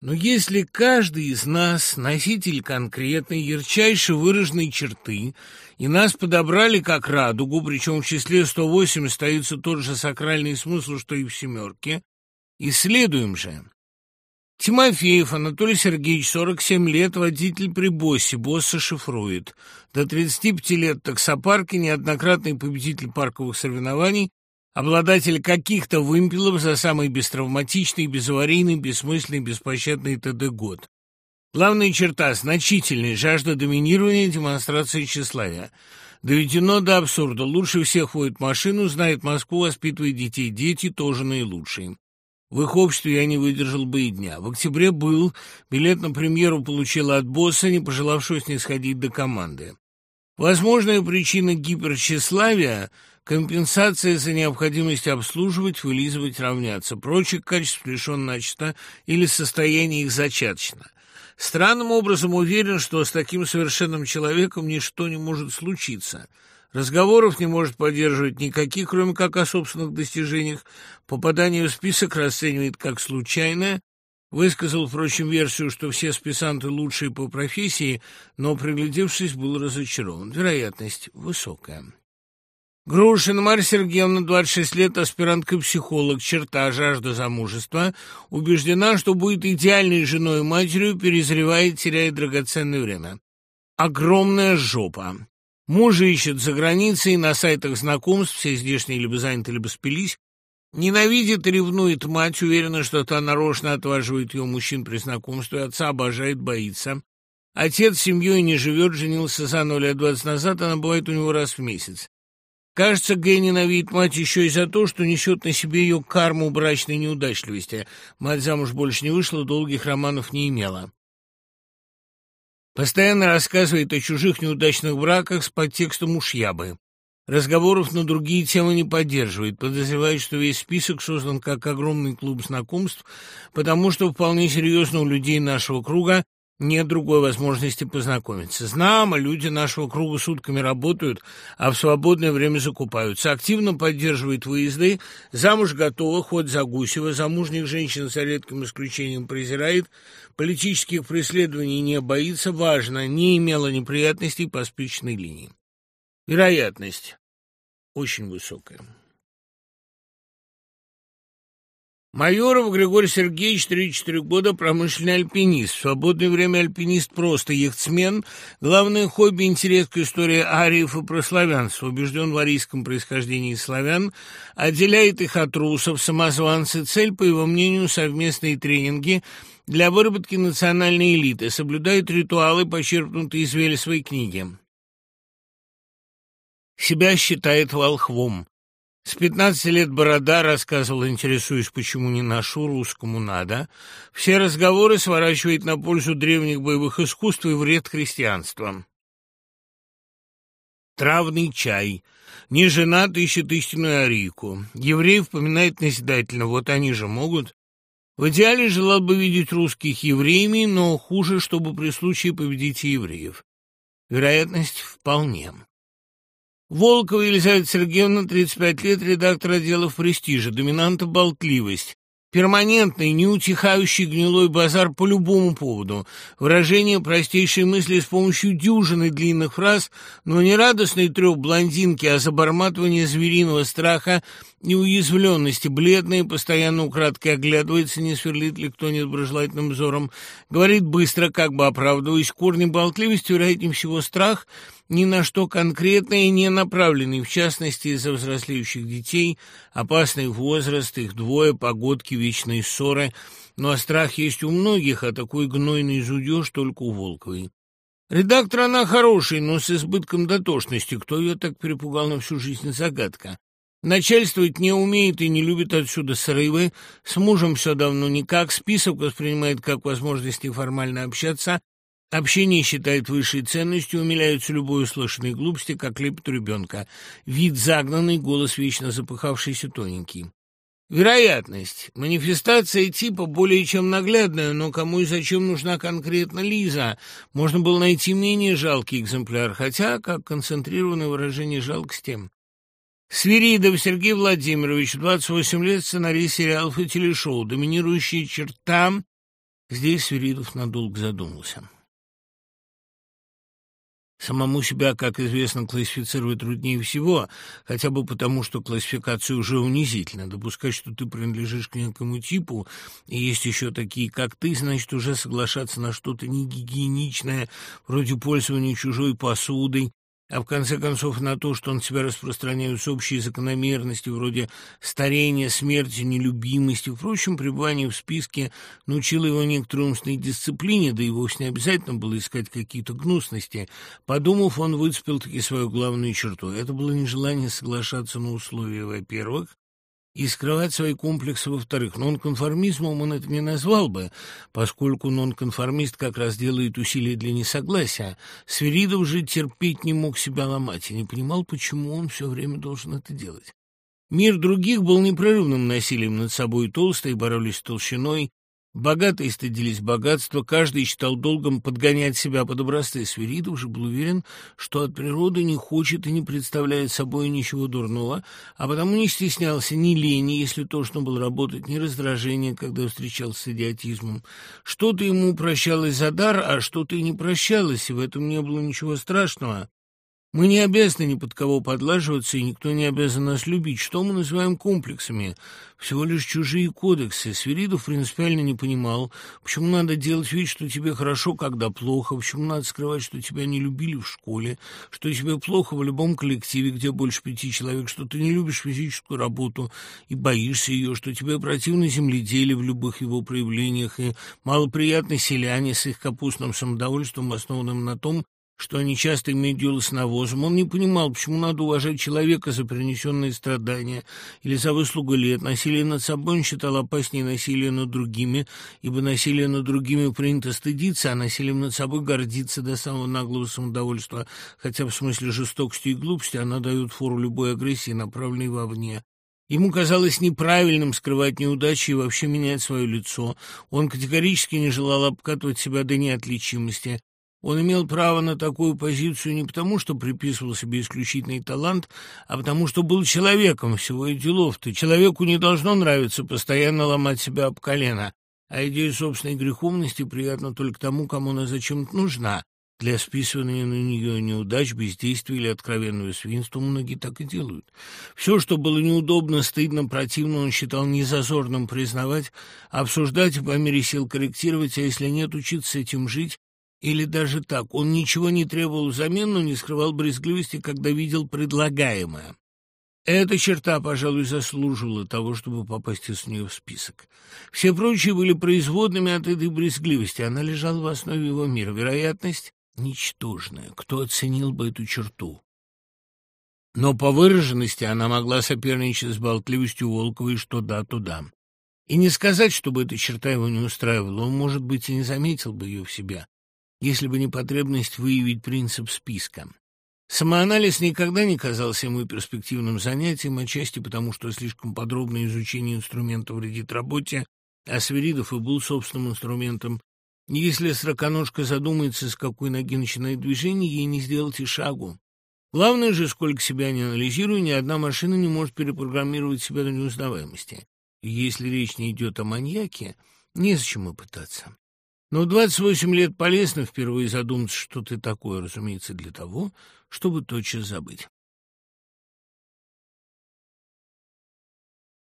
Но если каждый из нас носитель конкретной, ярчайше выраженной черты, и нас подобрали как радугу, причем в числе 108 остается тот же сакральный смысл, что и в «семерке», исследуем же. Тимофеев Анатолий Сергеевич, 47 лет, водитель при боссе, босса шифрует. До 35 лет таксопарки, неоднократный победитель парковых соревнований, обладатель каких-то вымпелов за самый бестравматичный, безаварийный, бессмысленный, беспощадный ТД год. Главная черта – значительная жажда доминирования, демонстрация тщеславия. Доведено до абсурда. Лучше всех водит машину, знает Москву, воспитывает детей. Дети тоже наилучшие. В их обществе я не выдержал бы и дня. В октябре был, билет на премьеру получил от босса, не пожелавшего снисходить до команды. Возможная причина гипертщеславия – Компенсация за необходимость обслуживать, вылизывать, равняться. Прочих качеств лишен начисто или состояние их зачаточно. Странным образом уверен, что с таким совершенным человеком ничто не может случиться. Разговоров не может поддерживать никаких, кроме как о собственных достижениях. Попадание в список расценивает как случайное. Высказал, впрочем, версию, что все списанты лучшие по профессии, но, приглядевшись, был разочарован. Вероятность высокая. Грушина Марья Сергеевна, 26 лет, аспирантка-психолог, черта, жажда замужества, убеждена, что будет идеальной женой и матерью, перезревает, теряет драгоценное время. Огромная жопа. Мужа ищет за границей, на сайтах знакомств, все здешние либо заняты, либо спились. Ненавидит и ревнует мать, уверена, что та нарочно отваживает ее мужчин при знакомстве, отца обожает, боится. Отец с семьей не живет, женился заново лет двадцать назад, она бывает у него раз в месяц. Кажется, Гэй ненавидит мать еще и за то, что несет на себе ее карму брачной неудачливости. Мать замуж больше не вышла, долгих романов не имела. Постоянно рассказывает о чужих неудачных браках с подтекстом «уж я бы». Разговоров на другие темы не поддерживает, подозревает, что весь список создан как огромный клуб знакомств, потому что вполне серьезно у людей нашего круга нет другой возможности познакомиться. Знамо, люди нашего круга сутками работают, а в свободное время закупаются. Активно поддерживает выезды, замуж готова, хоть за Гусева, замужних женщин за редким исключением презирает, политических преследований не боится, важно, не имела неприятностей по спичной линии. Вероятность очень высокая. Майоров Григорий Сергеевич, 34 года, промышленный альпинист. В свободное время альпинист просто яхтсмен. Главное хобби – интерес к истории ариев и прославянства. Убежден в арийском происхождении славян. Отделяет их от русов, самозванцы. Цель, по его мнению, совместные тренинги для выработки национальной элиты. Соблюдает ритуалы, почерпнутые из Велесовой книги. Себя считает волхвом. С пятнадцати лет борода рассказывал, интересуясь, почему не ношу, русскому надо. Все разговоры сворачивает на пользу древних боевых искусств и вред христианства. Травный чай. Не женат, ищет истинную арийку. Еврей вспоминает назидательно, вот они же могут. В идеале желал бы видеть русских евреями, но хуже, чтобы при случае победить евреев. Вероятность вполне. Волкова Елизавета Сергеевна, 35 лет, редактор отделов «Престижа», доминанта «Болтливость». Перманентный, неутихающий гнилой базар по любому поводу. Выражение простейшей мысли с помощью дюжины длинных фраз, но не радостный трёп блондинки, а заборматывание звериного страха и уязвленности. Бледная, постоянно украдкой оглядывается, не сверлит ли кто недоброжелательным взором. Говорит быстро, как бы оправдываясь. Корни болтливости, вероятнее всего, страх — ни на что конкретное не направленный, в частности, из-за взрослеющих детей, опасный возраст, их двое, погодки, вечные ссоры. Ну а страх есть у многих, а такой гнойный зудеж только у Волковой. Редактор она хороший, но с избытком дотошности. Кто ее так перепугал на всю жизнь, загадка. Начальствовать не умеет и не любит отсюда срывы. С мужем все давно никак. Список воспринимает как возможность неформально общаться, Общение считает высшей ценностью, умиляются любой услышанной глупости, как лепит ребенка. Вид загнанный, голос вечно запыхавшийся тоненький. Вероятность. Манифестация типа более чем наглядная, но кому и зачем нужна конкретно Лиза? Можно было найти менее жалкий экземпляр, хотя, как концентрированное выражение жалкости. Свиридов Сергей Владимирович, 28 лет, сценарист сериалов и телешоу. Доминирующая черта Здесь Свиридов надолго задумался. Самому себя, как известно, классифицировать труднее всего, хотя бы потому, что классификация уже унизительна. Допускать, что ты принадлежишь к некому типу, и есть еще такие, как ты, значит, уже соглашаться на что-то негигиеничное, вроде пользования чужой посудой, а в конце концов на то, что он себя распространяют общие закономерности, вроде старения, смерти, нелюбимости. Впрочем, пребывание в списке научило его некоторой умственной дисциплине, да и вовсе не обязательно было искать какие-то гнусности. Подумав, он выцепил-таки свою главную черту. Это было нежелание соглашаться на условия, во-первых, и скрывать свои комплексы, во-вторых. Нонконформизмом он это не назвал бы, поскольку нонконформист как раз делает усилия для несогласия. Свиридов же терпеть не мог себя ломать и не понимал, почему он все время должен это делать. Мир других был непрерывным насилием над собой, толстые боролись с толщиной, Богатые стыдились богатства, каждый считал долгом подгонять себя под образцы. Свиридов же был уверен, что от природы не хочет и не представляет собой ничего дурного, а потому не стеснялся ни лени, если тошно было работать, ни раздражения, когда встречался с идиотизмом. Что-то ему прощалось за дар, а что-то и не прощалось, и в этом не было ничего страшного. Мы не обязаны ни под кого подлаживаться, и никто не обязан нас любить. Что мы называем комплексами? Всего лишь чужие кодексы. Свиридов принципиально не понимал, почему надо делать вид, что тебе хорошо, когда плохо, почему надо скрывать, что тебя не любили в школе, что тебе плохо в любом коллективе, где больше пяти человек, что ты не любишь физическую работу и боишься ее, что тебе противно земледелие в любых его проявлениях и малоприятны селяне с их капустным самодовольством, основанным на том, что они часто имеют дело с навозом. Он не понимал, почему надо уважать человека за принесенные страдания или за выслугу лет. Насилие над собой он считал опаснее насилия над другими, ибо насилие над другими принято стыдиться, а насилием над собой гордиться до самого наглого самодовольства, хотя в смысле жестокости и глупости она дает фору любой агрессии, направленной вовне. Ему казалось неправильным скрывать неудачи и вообще менять свое лицо. Он категорически не желал обкатывать себя до неотличимости. Он имел право на такую позицию не потому, что приписывал себе исключительный талант, а потому что был человеком всего и делов-то. Человеку не должно нравиться постоянно ломать себя об колено, а идея собственной греховности приятна только тому, кому она зачем-то нужна. Для списывания на нее неудач, бездействия или откровенного свинства многие так и делают. Все, что было неудобно, стыдно, противно, он считал незазорным признавать, обсуждать и по мере сил корректировать, а если нет, учиться с этим жить или даже так, он ничего не требовал взамен, но не скрывал брезгливости, когда видел предлагаемое. Эта черта, пожалуй, заслуживала того, чтобы попасть из нее в список. Все прочие были производными от этой брезгливости, она лежала в основе его мира. Вероятность ничтожная. Кто оценил бы эту черту? Но по выраженности она могла соперничать с болтливостью Волковой что да, то да. И не сказать, чтобы эта черта его не устраивала, он, может быть, и не заметил бы ее в себя если бы не потребность выявить принцип списка. Самоанализ никогда не казался ему перспективным занятием, отчасти потому, что слишком подробное изучение инструмента вредит работе, а Свиридов и был собственным инструментом. Если сороконожка задумается, с какой ноги начинает движение, ей не сделать и шагу. Главное же, сколько себя не анализирую, ни одна машина не может перепрограммировать себя до неузнаваемости. Если речь не идет о маньяке, незачем и пытаться. Но в 28 лет полезно впервые задуматься, что ты такое, разумеется, для того, чтобы тотчас забыть.